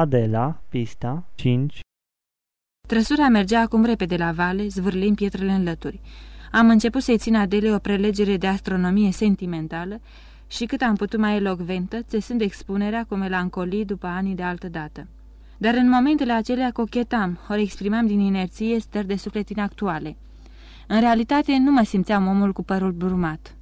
Adela, pista 5 Trăsura mergea acum repede la vale, zvârlind pietrele în lături. Am început să-i țin Adele o prelegere de astronomie sentimentală și cât am putut mai elocventă, țesând expunerea cu melancolii după anii de altă dată. Dar în momentele acelea cochetam, ori exprimam din inerție stări de suflet inactuale. În realitate nu mă simțeam omul cu părul brumat.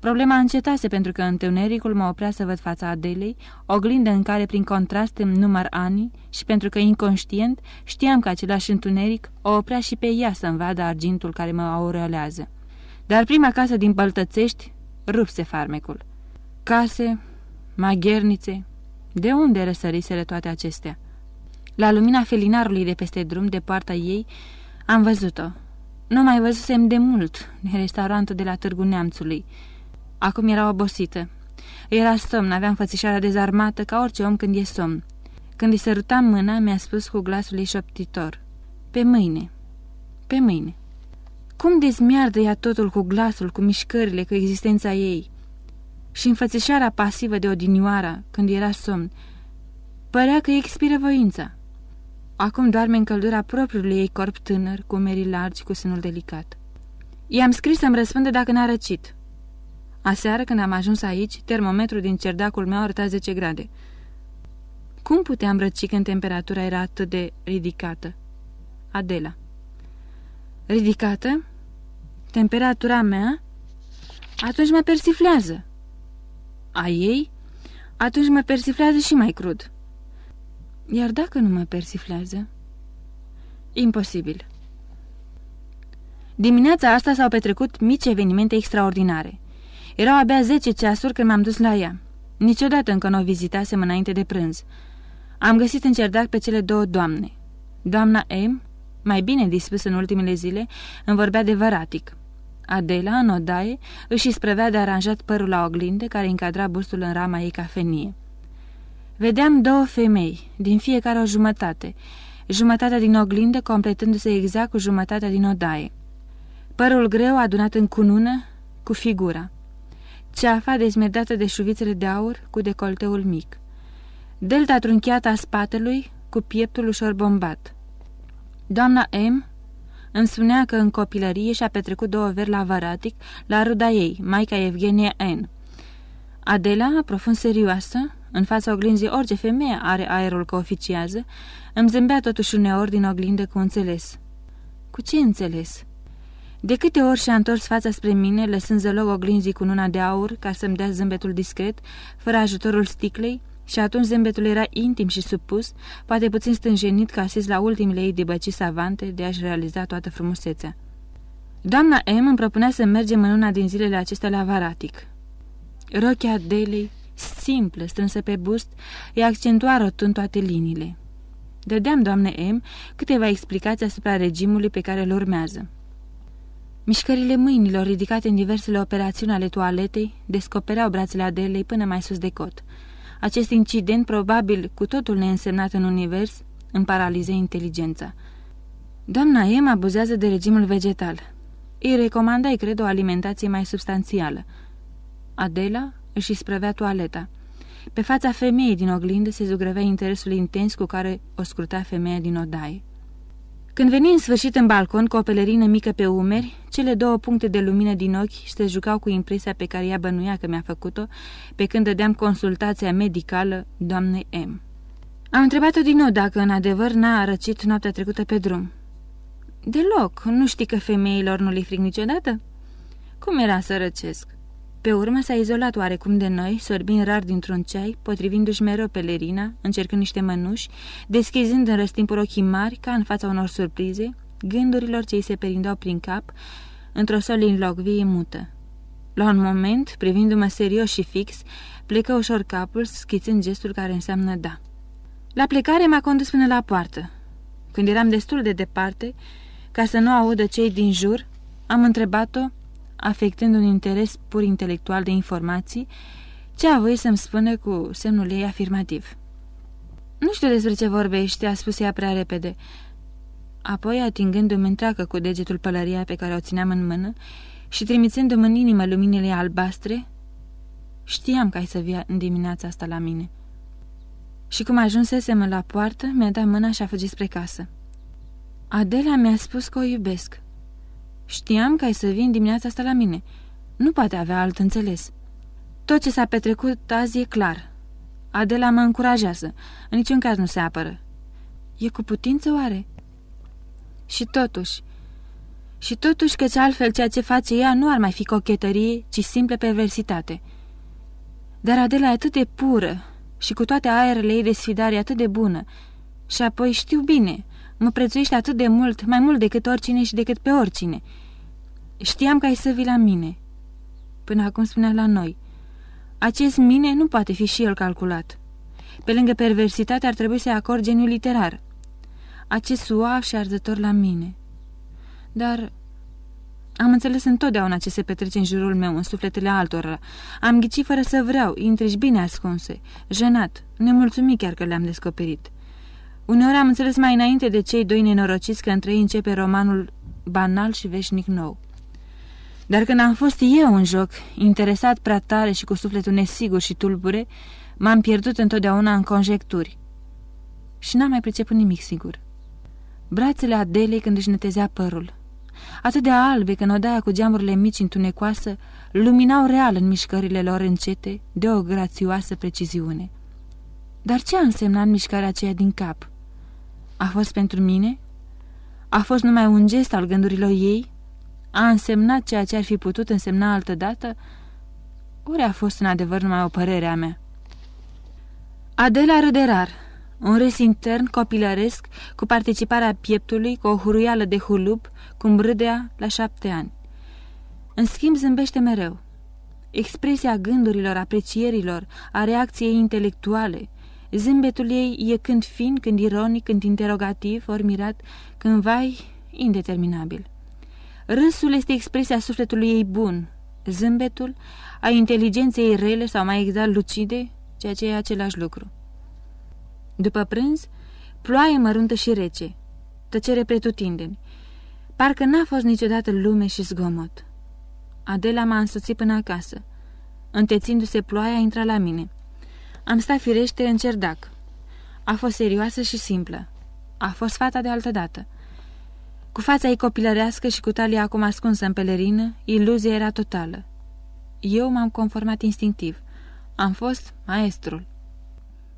Problema încetase pentru că întunericul mă oprea să văd fața Adelei, oglindă în care prin contrast îmi număr ani și pentru că inconștient știam că același întuneric o oprea și pe ea să-mi vadă argintul care mă aureolează. Dar prima casă din Băltățești rupse farmecul. Case, maghernițe, de unde răsăriseră toate acestea? La lumina felinarului de peste drum, de poarta ei, am văzut-o. Nu mai văzusem de mult de restaurantul de la Târgu Neamțului. Acum era obosită. Era somn, avea înfățișarea dezarmată ca orice om când e somn. Când îi sărutam mâna, mi-a spus cu glasul ei șoptitor. Pe mâine. Pe mâine. Cum dezmiardă ea totul cu glasul, cu mișcările, cu existența ei? Și înfățișarea pasivă de odinioara, când era somn, părea că expiră voința. Acum doarme în căldura propriului ei corp tânăr, cu merii largi, cu sânul delicat. I-am scris să-mi răspundă dacă n-a răcit. Aseară, când am ajuns aici, termometrul din cerdacul meu arăta 10 grade. Cum puteam răci când temperatura era atât de ridicată? Adela. Ridicată? Temperatura mea? Atunci mă persiflează. A ei? Atunci mă persiflează și mai crud. Iar dacă nu mă persiflează? Imposibil. Dimineața asta s-au petrecut mici evenimente extraordinare. Erau abia zece ceasuri când m-am dus la ea. Niciodată încă nu o vizitasem înainte de prânz. Am găsit în cerdac pe cele două doamne. Doamna M, mai bine dispusă în ultimele zile, îmi vorbea de văratic. Adela, în odaie, își isprăvea de aranjat părul la oglindă care încadra bustul în rama ei cafenie. Vedeam două femei, din fiecare o jumătate, jumătatea din oglindă completându-se exact cu jumătatea din odaie. Părul greu adunat în cunună, cu figura. Ceafa dezmerdată de șuvițele de aur cu decolteul mic. Delta trunchiată a spatelui cu pieptul ușor bombat. Doamna M. îmi spunea că în copilărie și-a petrecut două veri la Varatic, la ruda ei, maica Evgenia N. Adela, profund serioasă, în fața oglinzii orice femeie are aerul că oficiază, îmi zâmbea totuși uneori din oglindă cu înțeles. Cu ce înțeles? De câte ori și-a întors fața spre mine, lăsând zălog oglinzii cu luna de aur ca să-mi dea zâmbetul discret, fără ajutorul sticlei, și atunci zâmbetul era intim și supus, poate puțin stânjenit ca asis la ultimele ei debăci savante de a-și realiza toată frumusețea. Doamna M îmi propunea să mergem în una din zilele acestea la Varatic. Rochia Delei, simplă, strânsă pe bust, îi accentua rotund toate liniile. Dădeam, doamne M, câteva explicații asupra regimului pe care îl urmează. Mișcările mâinilor ridicate în diversele operațiuni ale toaletei descopereau brațele Adelei până mai sus de cot. Acest incident, probabil cu totul neînsemnat în univers, îmi paralize inteligența. Doamna M abuzează de regimul vegetal. Îi recomandai, cred, o alimentație mai substanțială. Adela își sprăvea toaleta. Pe fața femeii din oglindă se zugrăvea interesul intens cu care o scruta femeia din odaie. Când veni în sfârșit în balcon cu o pelerină mică pe umeri, cele două puncte de lumină din ochi se jucau cu impresia pe care ea bănuia că mi-a făcut-o, pe când dădeam consultația medicală doamnei M. Am întrebat-o din nou dacă în adevăr n-a răcit noaptea trecută pe drum. Deloc, nu știi că femeilor nu li frig niciodată? Cum era să răcesc? Pe urmă s-a izolat oarecum de noi, sorbind rar dintr-un ceai, potrivindu-și mereu pelerina, încercând niște mănuși, deschizând în răstimpul ochii mari, ca în fața unor surprize, gândurilor ce îi se perindeau prin cap, într-o vie mută. La un moment, privindu-mă serios și fix, plecă ușor capul, schițând gestul care înseamnă da. La plecare m-a condus până la poartă. Când eram destul de departe, ca să nu audă cei din jur, am întrebat-o afectând un interes pur intelectual de informații, ce a voit să-mi spună cu semnul ei afirmativ. Nu știu despre ce vorbește," a spus ea prea repede. Apoi, atingându-mi întreagă cu degetul pălăria pe care o țineam în mână și trimițându-mi în inimă luminile albastre, știam că ai să vii în dimineața asta la mine. Și cum ajunsesem la poartă, mi-a dat mâna și a fugit spre casă. Adela mi-a spus că o iubesc. Știam că ai să vin dimineața asta la mine. Nu poate avea alt înțeles. Tot ce s-a petrecut azi e clar. Adela mă încurajează. În niciun caz nu se apără. E cu putință oare? Și totuși... Și totuși căci altfel ceea ce face ea nu ar mai fi cochetărie, ci simplă perversitate. Dar Adela e atât de pură și cu toate aerele ei de sfidare atât de bună. Și apoi știu bine, mă prețuiește atât de mult, mai mult decât oricine și decât pe oricine. Știam că ai să vii la mine. Până acum spunea la noi. Acest mine nu poate fi și el calculat. Pe lângă perversitate ar trebui să-i acord geniu literar. Acest suav și arzător la mine. Dar am înțeles întotdeauna ce se petrece în jurul meu, în sufletele altora. Am ghicit fără să vreau, intrigi bine ascunse, jenat, nemulțumit chiar că le-am descoperit. Uneori am înțeles mai înainte de cei doi nenorociți că între ei începe romanul banal și veșnic nou. Dar când am fost eu în joc, interesat prea tare și cu sufletul nesigur și tulbure, m-am pierdut întotdeauna în conjecturi. Și n-am mai priceput nimic sigur. Brațele Adelei când își netezea părul. Atât de albe când odaia cu geamurile mici întunecoasă, luminau real în mișcările lor încete, de o grațioasă preciziune. Dar ce a însemnat mișcarea aceea din cap? A fost pentru mine? A fost numai un gest al gândurilor ei? A însemnat ceea ce ar fi putut însemna altădată? Ori a fost în adevăr numai o părere a mea? Adela râde rar, un res intern copilăresc cu participarea pieptului, cu o huruială de hulub, cum râdea la șapte ani. În schimb zâmbește mereu. Expresia gândurilor, aprecierilor, a reacției intelectuale. Zâmbetul ei e când fin, când ironic, când interogativ, ori mirat, când vai, indeterminabil. Râsul este expresia sufletului ei bun, zâmbetul a inteligenței rele sau mai exact lucide, ceea ce e același lucru. După prânz, ploaie măruntă și rece, tăcere pretutindeni. Parcă n-a fost niciodată lume și zgomot. Adela m-a însoțit până acasă. Întețindu-se ploaia, a intrat la mine. Am stat firește în cerdac. A fost serioasă și simplă. A fost fata de altă dată. Cu fața ei copilărească și cu talia acum ascunsă în pelerină, iluzia era totală. Eu m-am conformat instinctiv. Am fost maestrul.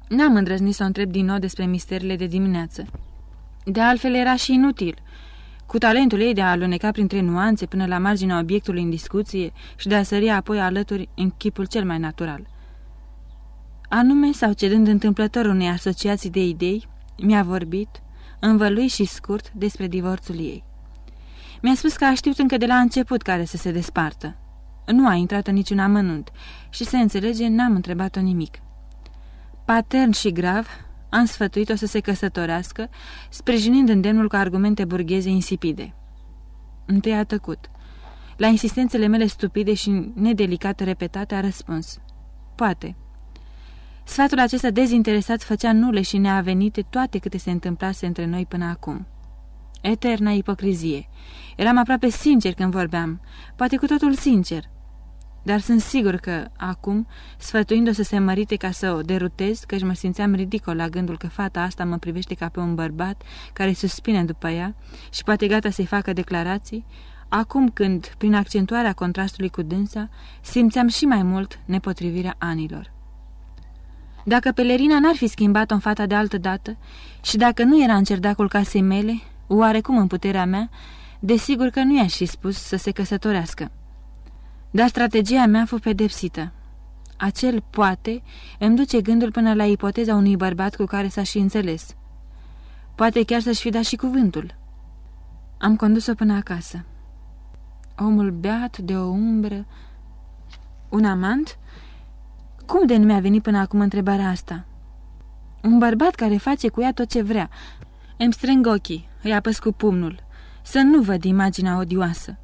N-am îndrăznit să o întreb din nou despre misterile de dimineață. De altfel era și inutil. Cu talentul ei de a aluneca printre nuanțe până la marginea obiectului în discuție și de a sări apoi alături în chipul cel mai natural. Anume, sau cedând întâmplător unei asociații de idei, mi-a vorbit, învălui și scurt, despre divorțul ei. Mi-a spus că a știut încă de la început care să se despartă. Nu a intrat în niciun amănunt și, se înțelege, n-am întrebat-o nimic. Patern și grav, am sfătuit-o să se căsătorească, sprijinind îndemnul cu argumente burgheze insipide. Întâi a tăcut. La insistențele mele stupide și nedelicate repetate a răspuns. Poate. Sfatul acesta dezinteresat făcea nule și neavenite toate câte se întâmplase între noi până acum. Eterna ipocrizie. Eram aproape sincer când vorbeam, poate cu totul sincer, dar sunt sigur că, acum, sfătuind-o să se mărite ca să o derutez, căci mă simțeam ridicol la gândul că fata asta mă privește ca pe un bărbat care suspine după ea și poate gata să-i facă declarații, acum când, prin accentuarea contrastului cu dânsa, simțeam și mai mult nepotrivirea anilor. Dacă pelerina n-ar fi schimbat-o în fata de altă dată și dacă nu era în cerdacul casei mele, oarecum în puterea mea, desigur că nu i-aș fi spus să se căsătorească. Dar strategia mea a fost pedepsită. Acel poate îmi duce gândul până la ipoteza unui bărbat cu care s-a și înțeles. Poate chiar să-și fi dat și cuvântul. Am condus-o până acasă. Omul beat de o umbră... Un amant? Cum de nu mi-a venit până acum întrebarea asta? Un bărbat care face cu ea tot ce vrea. Îmi strâng ochii, îi apăs cu pumnul, să nu văd imaginea odioasă.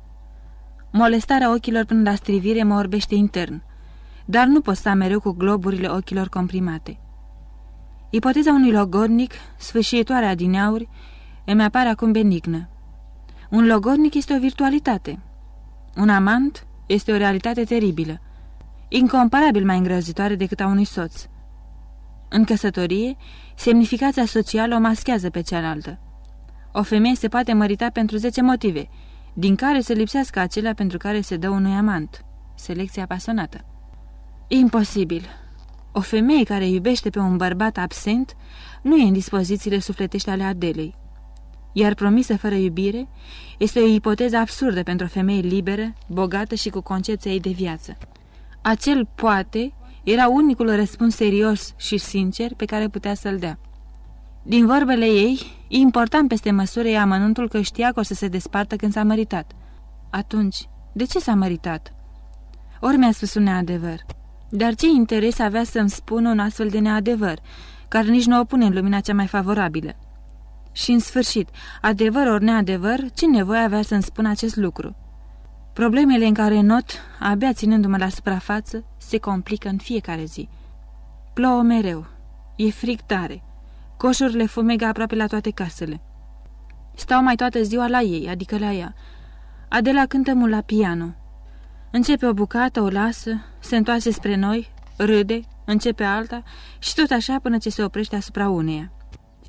Molestarea ochilor până la strivire mă orbește intern, dar nu pot sta mereu cu globurile ochilor comprimate. Ipoteza unui logodnic, sfârșitoarea din auri, îmi apare acum benignă. Un logodnic este o virtualitate. Un amant este o realitate teribilă, incomparabil mai îngrozitoare decât a unui soț. În căsătorie, semnificația socială o maschează pe cealaltă. O femeie se poate mărita pentru 10 motive, din care să lipsească acelea pentru care se dă unui amant. Selecția pasionată. Imposibil. O femeie care iubește pe un bărbat absent nu e în dispozițiile sufletești ale Adelei. Iar promisă fără iubire este o ipoteză absurdă pentru o femeie liberă, bogată și cu concepția ei de viață. Acel poate era unicul răspuns serios și sincer pe care putea să-l dea. Din vorbele ei, important peste măsură e amănuntul că știa că o să se despartă când s-a măritat. Atunci, de ce s-a măritat? Ori mi-a spus un neadevăr. Dar ce interes avea să-mi spună un astfel de neadevăr, care nici nu o pune în lumina cea mai favorabilă? Și, în sfârșit, adevăr ori neadevăr, ce nevoie avea să-mi spună acest lucru? Problemele în care not, abia ținându-mă la suprafață, se complică în fiecare zi. Plouă mereu. E frig tare. Coșurile fumegă aproape la toate casele. Stau mai toată ziua la ei, adică la ea. Adela cântă mult la piano. Începe o bucată, o lasă, se întoarce spre noi, râde, începe alta și tot așa până ce se oprește asupra uneia.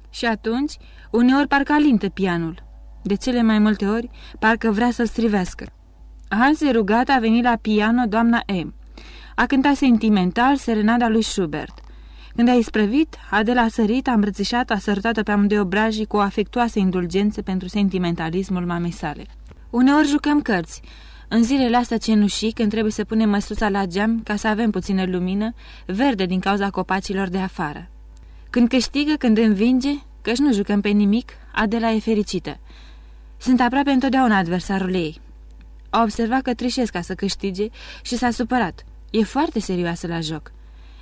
Și atunci, uneori parcă alintă pianul. De cele mai multe ori, parcă vrea să-l strivească. Azi rugată a venit la piano doamna M. A cântat sentimental serenada lui Schubert. Când a isprăvit, Adela a sărit, a îmbrățișat, a sărutat pe amândoi obrajii cu o afectuoasă indulgență pentru sentimentalismul mamei sale. Uneori jucăm cărți. În zilele astea cenușii, când trebuie să punem măsuța la geam ca să avem puțină lumină, verde din cauza copacilor de afară. Când câștigă, când învinge, căci nu jucăm pe nimic, Adela e fericită. Sunt aproape întotdeauna adversarul ei. A observat că trișesc ca să câștige și s-a supărat. E foarte serioasă la joc.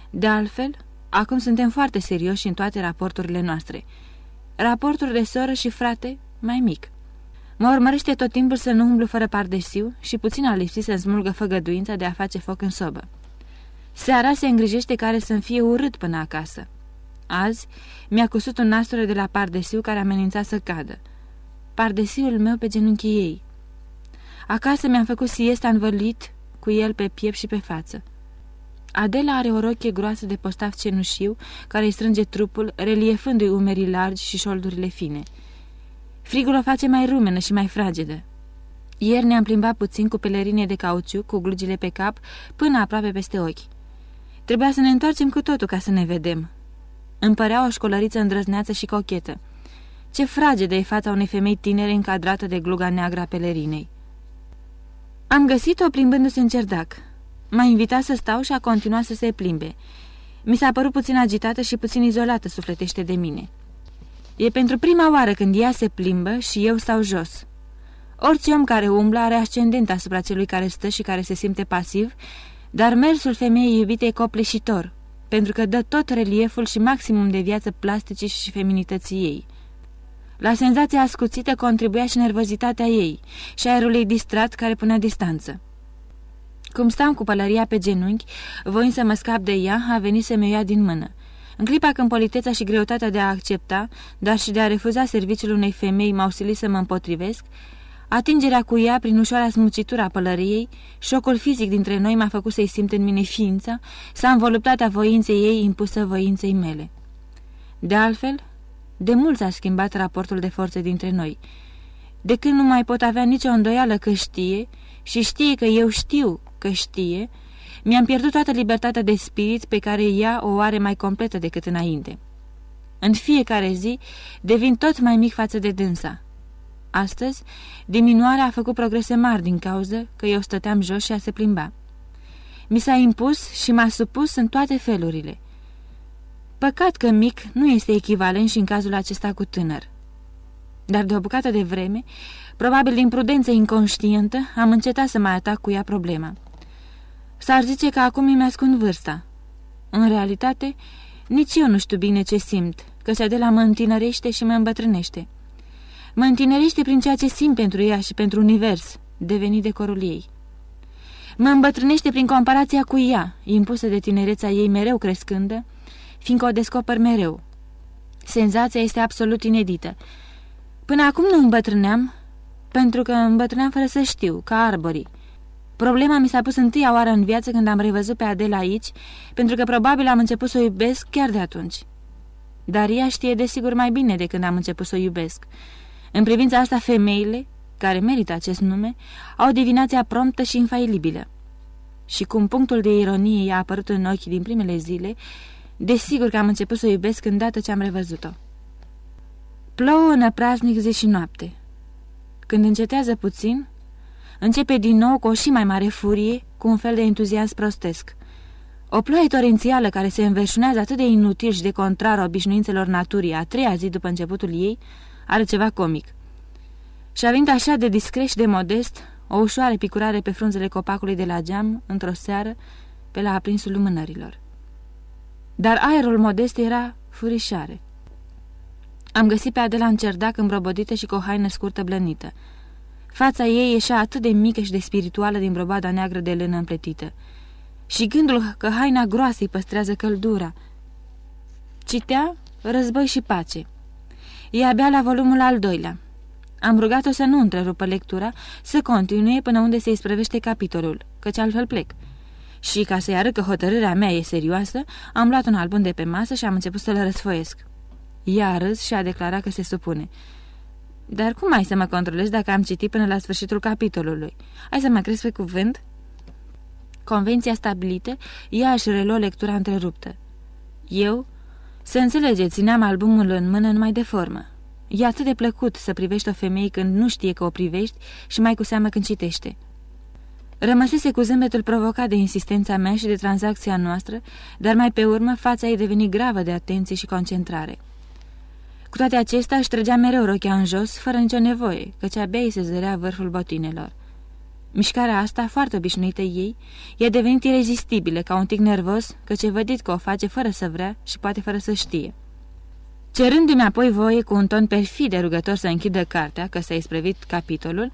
De altfel, acum suntem foarte serioși în toate raporturile noastre. Raporturi de soră și frate mai mic. Mă urmărește tot timpul să nu umblu fără pardesiu și puțin a lipsit să smulgă făgăduința de a face foc în sobă. Seara se îngrijește care să-mi fie urât până acasă. Azi mi-a cusut un nasture de la pardesiu care amenința să cadă. Pardesiul meu pe genunchii ei. Acasă mi-am făcut siesta învălit cu el pe piept și pe față. Adela are o rochie groasă de postav cenușiu care îi strânge trupul, reliefându-i umerii largi și șoldurile fine. Frigul o face mai rumenă și mai fragedă. Ieri ne-am plimbat puțin cu pelerine de cauciuc, cu glugile pe cap, până aproape peste ochi. Trebuia să ne întoarcem cu totul ca să ne vedem. Îmi părea o școlăriță îndrăzneață și cochetă. Ce fragedă e fața unei femei tinere încadrată de gluga neagră a pelerinei. Am găsit-o plimbându-se în cerdac. M-a invitat să stau și a continuat să se plimbe. Mi s-a părut puțin agitată și puțin izolată sufletește de mine. E pentru prima oară când ea se plimbă și eu stau jos. Orice om care umblă are ascendent asupra celui care stă și care se simte pasiv, dar mersul femeii iubite e copleșitor, pentru că dă tot relieful și maximum de viață plasticii și feminității ei. La senzația ascuțită contribuia și nervozitatea ei și aerul ei distrat care punea distanță. Cum stam cu pălăria pe genunchi, voind să mă scap de ea, a venit să mi ia din mână. În clipa când politeța și greutatea de a accepta, dar și de a refuza serviciul unei femei m-au silit să mă împotrivesc, atingerea cu ea prin ușoara smucitura a pălăriei, șocul fizic dintre noi m-a făcut să-i simt în mine ființa, s-a învoluptat a voinței ei impusă voinței mele. De altfel, de mult s-a schimbat raportul de forțe dintre noi. De când nu mai pot avea nicio îndoială că știe și știe că eu știu că știe, mi-am pierdut toată libertatea de spirit pe care ea o are mai completă decât înainte. În fiecare zi devin tot mai mic față de dânsa. Astăzi, diminuarea a făcut progrese mari din cauză că eu stăteam jos și a se plimba. Mi s-a impus și m-a supus în toate felurile – Păcat că mic nu este echivalent și în cazul acesta cu tânăr. Dar de o bucată de vreme, probabil din prudență inconștientă, am încetat să mai atac cu ea problema. S-ar zice că acum îmi ascund vârsta. În realitate, nici eu nu știu bine ce simt, că se de la mă întinerește și mă îmbătrânește. Mă întinerește prin ceea ce simt pentru ea și pentru univers, devenit decorul ei. Mă îmbătrânește prin comparația cu ea, impusă de tinereța ei mereu crescândă, fiindcă o descoper mereu. Senzația este absolut inedită. Până acum nu îmbătrâneam, pentru că îmbătrâneam fără să știu, ca arborii. Problema mi s-a pus întâia oară în viață când am revăzut pe Adela aici, pentru că probabil am început să o iubesc chiar de atunci. Dar ea știe desigur mai bine de când am început să o iubesc. În privința asta, femeile, care merită acest nume, au divinația promptă și infailibilă. Și cum punctul de ironie i-a apărut în ochi din primele zile, desigur că am început să o iubesc îndată ce am revăzut-o. Plouă în praznic zi și noapte. Când încetează puțin, începe din nou cu o și mai mare furie, cu un fel de entuziasm prostesc. O ploaie torențială care se înverșunează atât de inutil și de contrar obișnuințelor naturii a treia zi după începutul ei, are ceva comic. Și având așa de discret și de modest, o ușoară picurare pe frunzele copacului de la geam, într-o seară, pe la aprinsul lumânărilor. Dar aerul modest era furișare. Am găsit pe Adela în cerdac îmbrobodită și cu o haină scurtă blănită. Fața ei ieșea atât de mică și de spirituală din brobada neagră de lână împletită. Și gândul că haina groasă îi păstrează căldura. Citea Război și pace. E abia la volumul al doilea. Am rugat-o să nu întrerupă lectura, să continue până unde se isprăvește capitolul, căci altfel plec. Și ca să-i arăt că hotărârea mea e serioasă, am luat un album de pe masă și am început să-l răsfoiesc. Ea a râs și a declarat că se supune. Dar cum ai să mă controlezi dacă am citit până la sfârșitul capitolului? Ai să mă crezi pe cuvânt?" Convenția stabilită, ea își reluă lectura întreruptă. Eu, să înțelegeți, țineam albumul în mână numai de formă. E atât de plăcut să privești o femeie când nu știe că o privești și mai cu seamă când citește. Rămăsese cu zâmbetul provocat de insistența mea și de tranzacția noastră, dar mai pe urmă fața ei deveni gravă de atenție și concentrare. Cu toate acestea își trăgea mereu rochea în jos, fără nicio nevoie, căci abia îi se zărea vârful botinelor. Mișcarea asta, foarte obișnuită ei, i-a devenit irezistibilă, ca un tic nervos, căci e vădit că o face fără să vrea și poate fără să știe. Cerându-mi apoi voie cu un ton perfid de rugător să închidă cartea, că s-a isprevit capitolul,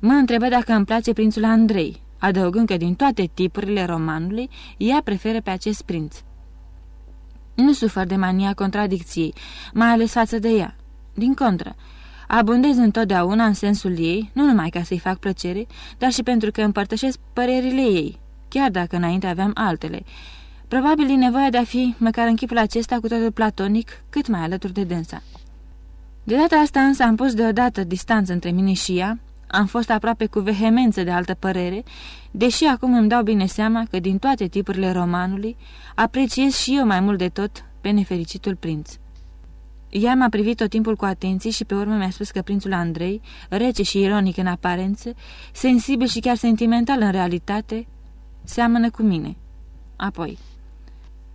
mă întrebă dacă îmi place prințul Andrei, adăugând că din toate tipurile romanului, ea preferă pe acest prinț. Nu sufăr de mania contradicției, mai ales față de ea. Din contră, abundez întotdeauna în sensul ei, nu numai ca să-i fac plăcere, dar și pentru că împărtășesc părerile ei, chiar dacă înainte aveam altele. Probabil din nevoia de a fi, măcar în chipul acesta, cu totul platonic, cât mai alături de dânsa. De data asta însă am pus deodată distanță între mine și ea, am fost aproape cu vehemență de altă părere, deși acum îmi dau bine seama că din toate tipurile romanului apreciez și eu mai mult de tot pe nefericitul prinț. Ea m-a privit tot timpul cu atenție și pe urmă mi-a spus că prințul Andrei, rece și ironic în aparență, sensibil și chiar sentimental în realitate, seamănă cu mine. Apoi,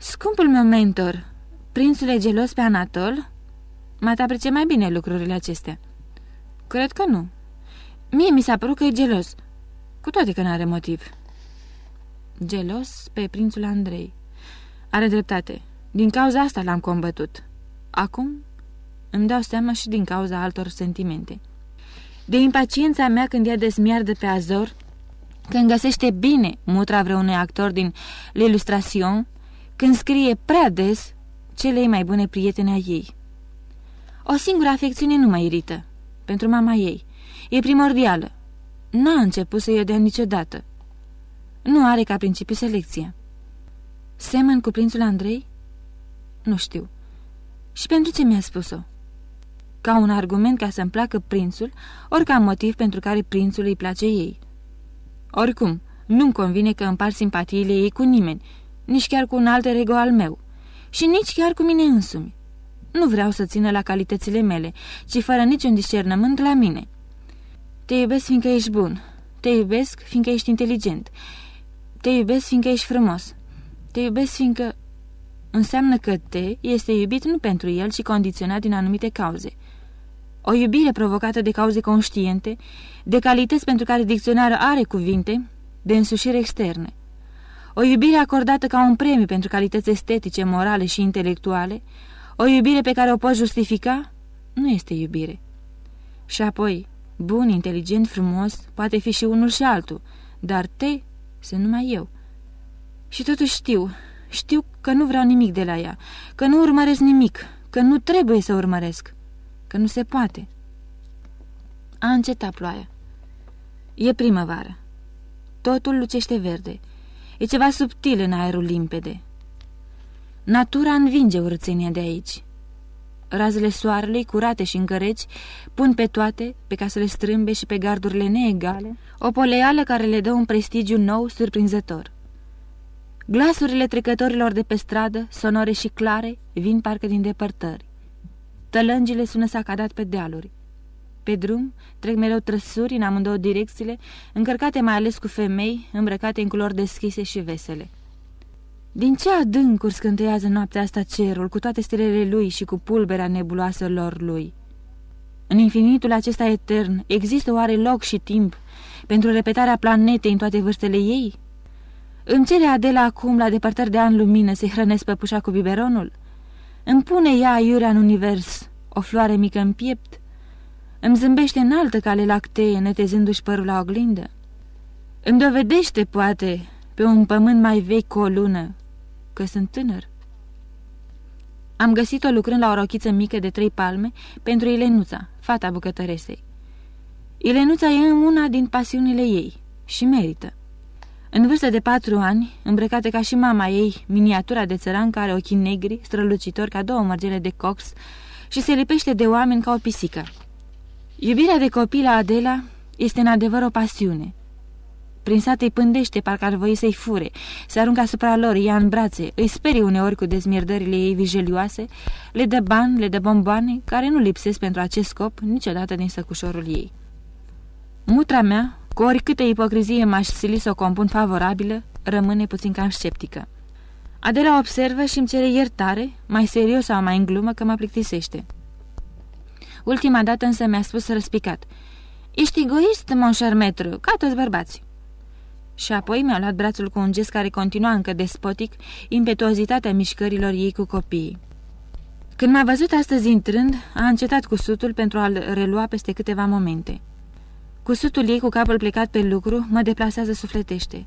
Scumpul meu mentor, prințul e gelos pe Anatol? Mă aprecie mai bine lucrurile acestea. Cred că nu. Mie mi s-a părut că e gelos, cu toate că n-are motiv. Gelos pe prințul Andrei. Are dreptate. Din cauza asta l-am combătut. Acum îmi dau seama și din cauza altor sentimente. De impaciența mea când ea desmiardă pe Azor, când găsește bine mutra vreunui actor din L'Illustration, când scrie prea des celei mai bune prietene a ei. O singură afecțiune nu mă irită, pentru mama ei. E primordială. N-a început să-i o dea niciodată. Nu are ca principiu selecția. Semăn cu prințul Andrei? Nu știu. Și pentru ce mi-a spus-o? Ca un argument ca să-mi placă prințul, ori ca motiv pentru care prințul îi place ei. Oricum, nu-mi convine că împar simpatiile ei cu nimeni, nici chiar cu un alt ego al meu, și nici chiar cu mine însumi. Nu vreau să țină la calitățile mele, ci fără niciun discernământ la mine. Te iubesc fiindcă ești bun, te iubesc fiindcă ești inteligent, te iubesc fiindcă ești frumos, te iubesc fiindcă... Înseamnă că te este iubit nu pentru el, ci condiționat din anumite cauze. O iubire provocată de cauze conștiente, de calități pentru care dicționarul are cuvinte, de însușire externe. O iubire acordată ca un premiu pentru calități estetice, morale și intelectuale, o iubire pe care o poți justifica, nu este iubire. Și apoi, bun, inteligent, frumos, poate fi și unul și altul, dar te sunt numai eu. Și totuși știu, știu că nu vreau nimic de la ea, că nu urmăresc nimic, că nu trebuie să urmăresc, că nu se poate. A încetat ploaia. E primăvară. totul lucește verde. E ceva subtil în aerul limpede. Natura învinge urățenia de aici. Razele soarelui, curate și încăreci, pun pe toate, pe casele strâmbe și pe gardurile neegale, o poleală care le dă un prestigiu nou, surprinzător. Glasurile trecătorilor de pe stradă, sonore și clare, vin parcă din depărtări. Tălângile sună sacadat pe dealuri. Pe drum trec mereu trăsuri în amândouă direcțiile, încărcate mai ales cu femei, îmbrăcate în culori deschise și vesele. Din ce adâncuri scânteiază noaptea asta cerul, cu toate stelele lui și cu pulberea nebuloasă lui? În infinitul acesta etern, există oare loc și timp pentru repetarea planetei în toate vârstele ei? Îmi cere Adela acum, la depărtări de ani lumină, să-i hrănesc păpușa cu biberonul? Îmi pune ea iurea în univers, o floare mică în piept? Îmi zâmbește înaltă cale lactee, netezându-și părul la oglindă? Îmi dovedește, poate, pe un pământ mai vechi cu o lună, că sunt tânăr. Am găsit-o lucrând la o rochiță mică de trei palme pentru Ilenuța, fata bucătăresei. Ilenuța e una din pasiunile ei și merită. În vârstă de patru ani, îmbrăcată ca și mama ei, miniatura de țăran care are ochii negri, strălucitori ca două mărgele de cox și se lipește de oameni ca o pisică. Iubirea de copil la Adela este în adevăr o pasiune. Prin sat îi pândește, parcă ar voi să-i fure, se aruncă asupra lor, ia în brațe, îi sperie uneori cu dezmierdările ei vijelioase, le dă bani, le dă bomboane, care nu lipsesc pentru acest scop niciodată din săcușorul ei. Mutra mea, cu oricâtă ipocrizie m-aș sili să o compun favorabilă, rămâne puțin cam sceptică. Adela observă și îmi cere iertare, mai serios sau mai în glumă, că mă plictisește. Ultima dată însă mi-a spus răspicat, Ești egoist, mon metru, ca toți bărbații și apoi mi-a luat brațul cu un gest care continua încă despotic impetuozitatea mișcărilor ei cu copiii. Când m-a văzut astăzi intrând, a încetat cusutul pentru a-l relua peste câteva momente. Cusutul ei cu capul plecat pe lucru mă deplasează sufletește.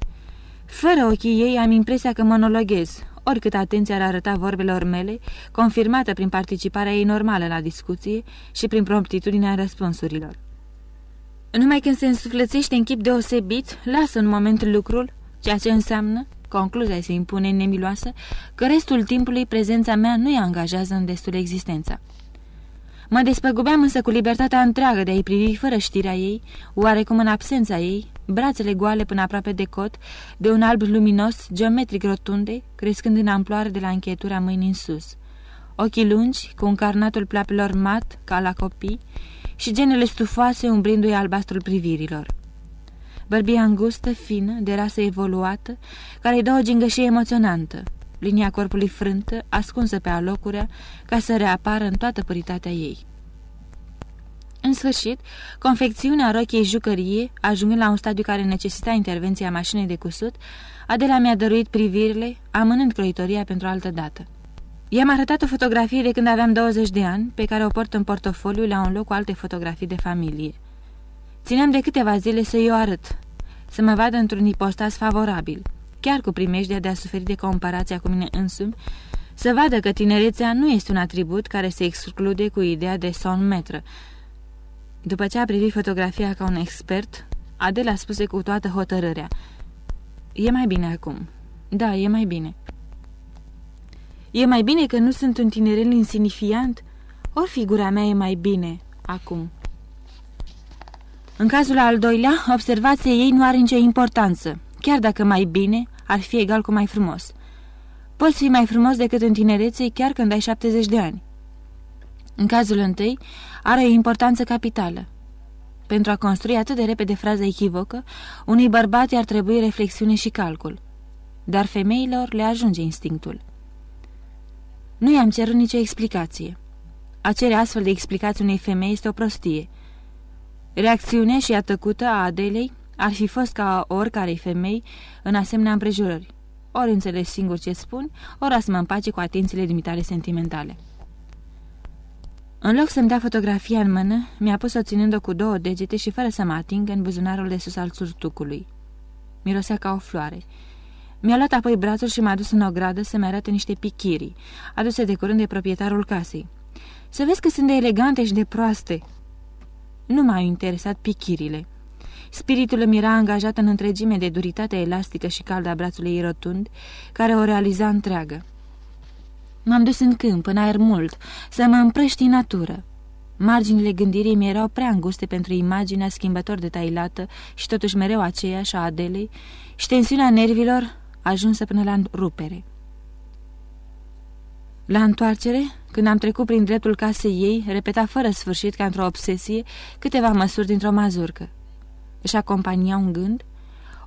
Fără ochii ei am impresia că monologhez, oricât atenția ar arăta vorbelor mele, confirmată prin participarea ei normală la discuție și prin promptitudinea răspunsurilor. Numai când se însuflățește în chip deosebit, lasă un moment lucrul, ceea ce înseamnă, concluzia se impune nemiloasă, că restul timpului prezența mea nu-i angajează în destul existența. Mă despăgubeam însă cu libertatea întreagă de a-i privi fără știrea ei, oarecum în absența ei, brațele goale până aproape de cot, de un alb luminos, geometric rotunde, crescând în amploare de la încheietura mâinii în sus. Ochii lungi, cu încarnatul pleapelor mat, ca la copii, și genele stufoase umbrindu-i albastrul privirilor. Bărbia îngustă, fină, de rasă evoluată, care îi dă o gingășie emoționantă, linia corpului frântă, ascunsă pe alocurea, ca să reapară în toată puritatea ei. În sfârșit, confecțiunea rochiei jucărie, ajungând la un stadiu care necesita intervenția mașinii de cusut, Adela mi-a dăruit privirile, amânând croitoria pentru altă dată. I-am arătat o fotografie de când aveam 20 de ani, pe care o port în portofoliu la un loc cu alte fotografii de familie. Țineam de câteva zile să-i o arăt, să mă vadă într-un ipostas favorabil, chiar cu primejdea de a suferi de comparația cu mine însumi, să vadă că tinerețea nu este un atribut care se exclude cu ideea de son metră. După ce a privit fotografia ca un expert, Adela spuse cu toată hotărârea, E mai bine acum. Da, e mai bine." E mai bine că nu sunt un tinerel insignifiant? Ori figura mea e mai bine acum. În cazul al doilea, observația ei nu are nicio importanță, chiar dacă mai bine ar fi egal cu mai frumos. Poți fi mai frumos decât în tinerețe chiar când ai 70 de ani. În cazul întâi, are o importanță capitală. Pentru a construi atât de repede fraza echivocă, unui bărbat ar trebui reflexiune și calcul. Dar femeilor le ajunge instinctul. Nu i-am cerut nicio explicație. A cere astfel de explicații unei femei este o prostie. Reacțiunea și atăcută a Adelei ar fi fost ca oricare femei în asemenea împrejurări. Ori înțeles singur ce spun, ori să mă împace cu atențiile limitare sentimentale. În loc să-mi dea fotografia în mână, mi-a pus-o ținând-o cu două degete și fără să mă ating în buzunarul de sus al surtucului. Mirosea ca o floare. Mi-a luat apoi brațul și m-a dus în o gradă să-mi arate niște pichirii, aduse de curând de proprietarul casei. Să vezi că sunt de elegante și de proaste. Nu m-au interesat pichirile. Spiritul îmi era angajat în întregime de duritatea elastică și caldă a brațului ei rotund, care o realiza întreagă. M-am dus în câmp, în aer mult, să mă împrăști în natură. Marginile gândirii mi erau prea înguste pentru imaginea schimbător de tailată și totuși mereu aceeași a Adelei și tensiunea nervilor ajunsă până la rupere. La întoarcere, când am trecut prin dreptul casei ei, repeta fără sfârșit, ca într-o obsesie, câteva măsuri dintr-o mazurcă. Își acompania un gând,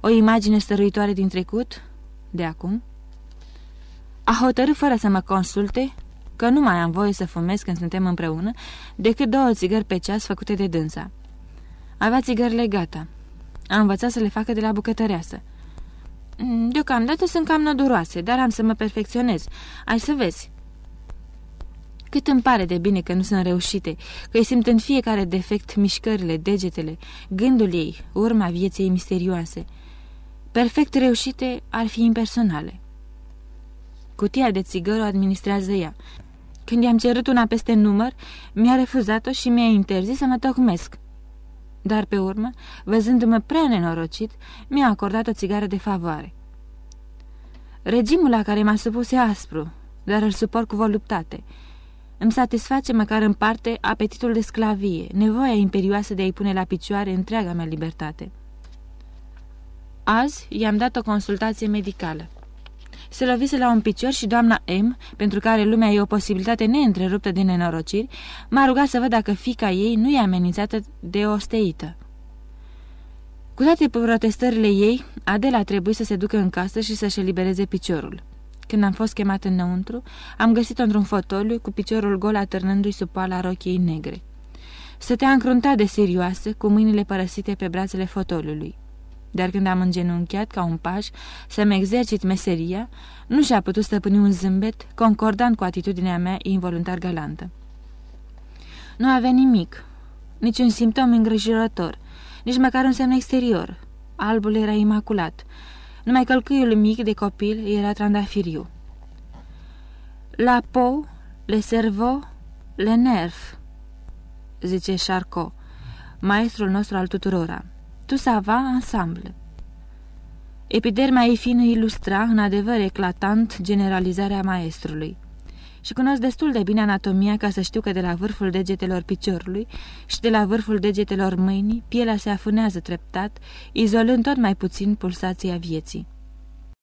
o imagine stăruitoare din trecut, de acum. A hotărât fără să mă consulte că nu mai am voie să fumez când suntem împreună, decât două țigări pe ceas făcute de dânsa. Avea țigările gata. Am învățat să le facă de la bucătăreasă. Mm, deocamdată sunt cam năduroase, dar am să mă perfecționez. Ai să vezi. Cât îmi pare de bine că nu sunt reușite, că îi simt în fiecare defect mișcările, degetele, gândul ei, urma vieții misterioase. Perfect reușite ar fi impersonale. Cutia de țigări o administrează ea. Când i-am cerut una peste număr, mi-a refuzat-o și mi-a interzis să mă tocmesc. Dar pe urmă, văzându-mă prea nenorocit, mi-a acordat o țigară de favoare. Regimul la care m-a supus e aspru, dar îl suport cu voluptate. Îmi satisface măcar în parte apetitul de sclavie, nevoia imperioasă de a-i pune la picioare întreaga mea libertate. Azi i-am dat o consultație medicală. Se lovise la un picior și doamna M, pentru care lumea e o posibilitate neîntreruptă de nenorociri, m-a rugat să văd dacă fica ei nu e amenințată de o steită. Cu toate protestările ei, Adela a trebuit să se ducă în casă și să-și elibereze piciorul. Când am fost chemat înăuntru, am găsit-o într-un fotoliu cu piciorul gol atârnându-i sub pala rochiei negre. Stătea încruntat de serioasă, cu mâinile părăsite pe brațele fotoliului dar când am îngenunchiat ca un paș să-mi exercit meseria, nu și-a putut stăpâni un zâmbet concordant cu atitudinea mea involuntar galantă. Nu avea nimic, niciun simptom îngrijorător, nici măcar un semn exterior. Albul era imaculat, numai călcâiul mic de copil era trandafiriu. La peau, le cerveau, le nerf, zice Charcot, maestrul nostru al tuturora. Tu ça va ensemble. Epiderma ei fină ilustra, în adevăr eclatant, generalizarea maestrului. Și cunosc destul de bine anatomia ca să știu că de la vârful degetelor piciorului și de la vârful degetelor mâinii, pielea se afunează treptat, izolând tot mai puțin pulsația vieții.